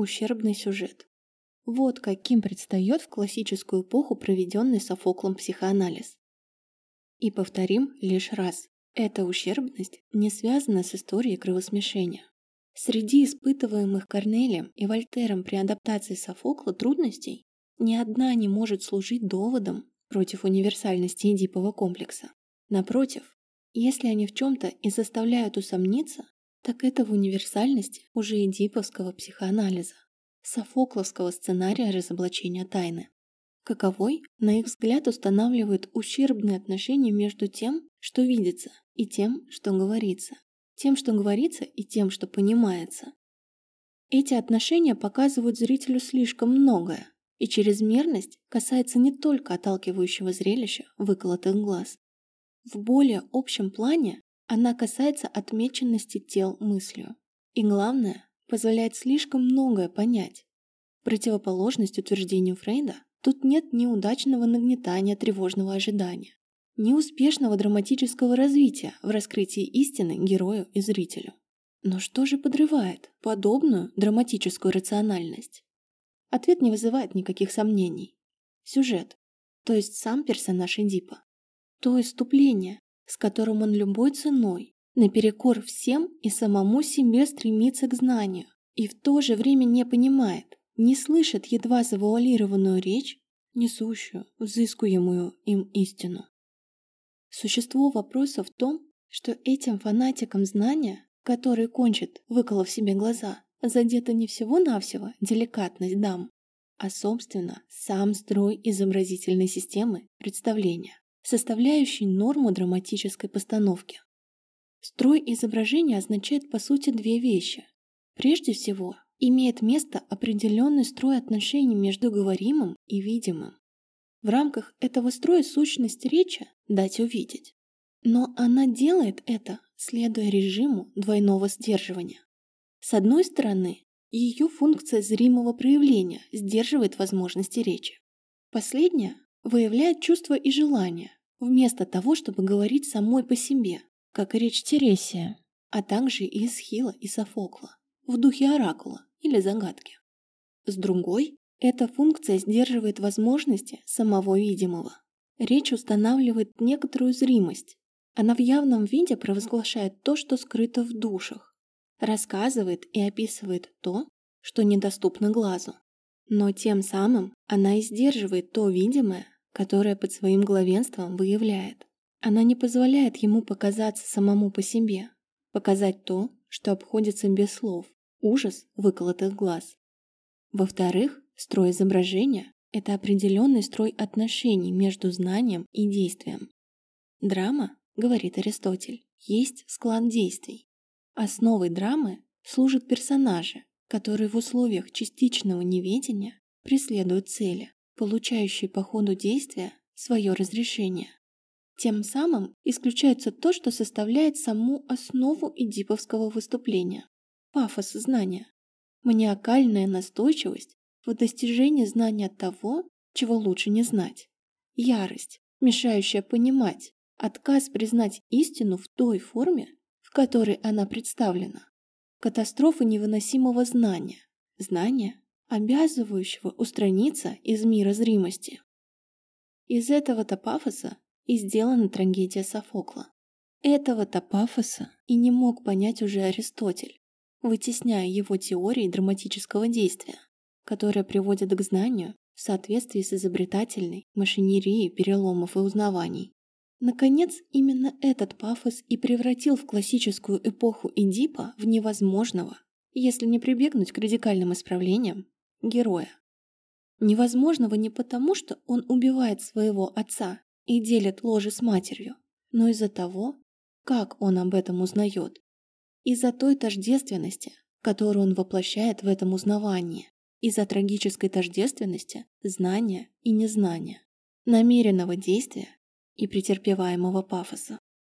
ущербный сюжет. Вот каким предстает в классическую эпоху проведенный Софоклом психоанализ. И повторим лишь раз, эта ущербность не связана с историей кровосмешения. Среди испытываемых Корнелием и Вольтером при адаптации Софокла трудностей ни одна не может служить доводом против универсальности Эдипова комплекса. Напротив, если они в чем-то и заставляют усомниться, так это в универсальности уже эдиповского психоанализа, софокловского сценария разоблачения тайны. Каковой, на их взгляд, устанавливает ущербные отношения между тем, что видится, и тем, что говорится, тем, что говорится, и тем, что понимается. Эти отношения показывают зрителю слишком многое, и чрезмерность касается не только отталкивающего зрелища выколотых глаз. В более общем плане она касается отмеченности тел мыслью. И главное, позволяет слишком многое понять. Противоположность утверждению Фрейда тут нет ни удачного нагнетания тревожного ожидания, ни успешного драматического развития в раскрытии истины герою и зрителю. Но что же подрывает подобную драматическую рациональность? Ответ не вызывает никаких сомнений. Сюжет, то есть сам персонаж Эдипа. То иступление, с которым он любой ценой, наперекор всем и самому себе стремится к знанию, и в то же время не понимает, не слышит едва завуалированную речь, несущую, взыскуемую им истину. Существо вопроса в том, что этим фанатикам знания, которые кончат, выколов себе глаза, задета не всего-навсего деликатность дам, а, собственно, сам строй изобразительной системы представления составляющий норму драматической постановки. Строй изображения означает по сути две вещи. Прежде всего, имеет место определенный строй отношений между говоримым и видимым. В рамках этого строя сущность речи дать увидеть. Но она делает это, следуя режиму двойного сдерживания. С одной стороны, ее функция зримого проявления сдерживает возможности речи. Последняя выявляет чувства и желания, вместо того, чтобы говорить самой по себе, как и речь Тересия, а также и Исхила и Софокла, в духе оракула или загадки. С другой, эта функция сдерживает возможности самого видимого. Речь устанавливает некоторую зримость. Она в явном виде провозглашает то, что скрыто в душах, рассказывает и описывает то, что недоступно глазу. Но тем самым она и сдерживает то видимое, которое под своим главенством выявляет. Она не позволяет ему показаться самому по себе, показать то, что обходится без слов, ужас выколотых глаз. Во-вторых, строй изображения – это определенный строй отношений между знанием и действием. Драма, говорит Аристотель, есть склад действий. Основой драмы служат персонажи, которые в условиях частичного неведения преследуют цели, получающие по ходу действия свое разрешение. Тем самым исключается то, что составляет саму основу эдиповского выступления – пафос знания, маниакальная настойчивость в достижении знания того, чего лучше не знать, ярость, мешающая понимать, отказ признать истину в той форме, в которой она представлена, катастрофа невыносимого знания, знания, обязывающего устраниться из мира зримости. Из этого-то пафоса и сделана трагедия Софокла. Этого-то пафоса и не мог понять уже Аристотель, вытесняя его теории драматического действия, которая приводит к знанию в соответствии с изобретательной машинерией переломов и узнаваний. Наконец, именно этот пафос и превратил в классическую эпоху Эдипа в невозможного, если не прибегнуть к радикальным исправлениям, героя. Невозможного не потому, что он убивает своего отца и делит ложе с матерью, но из-за того, как он об этом узнает, из-за той тождественности, которую он воплощает в этом узнавании, из-за трагической тождественности знания и незнания, намеренного действия и претерпеваемого пафоса.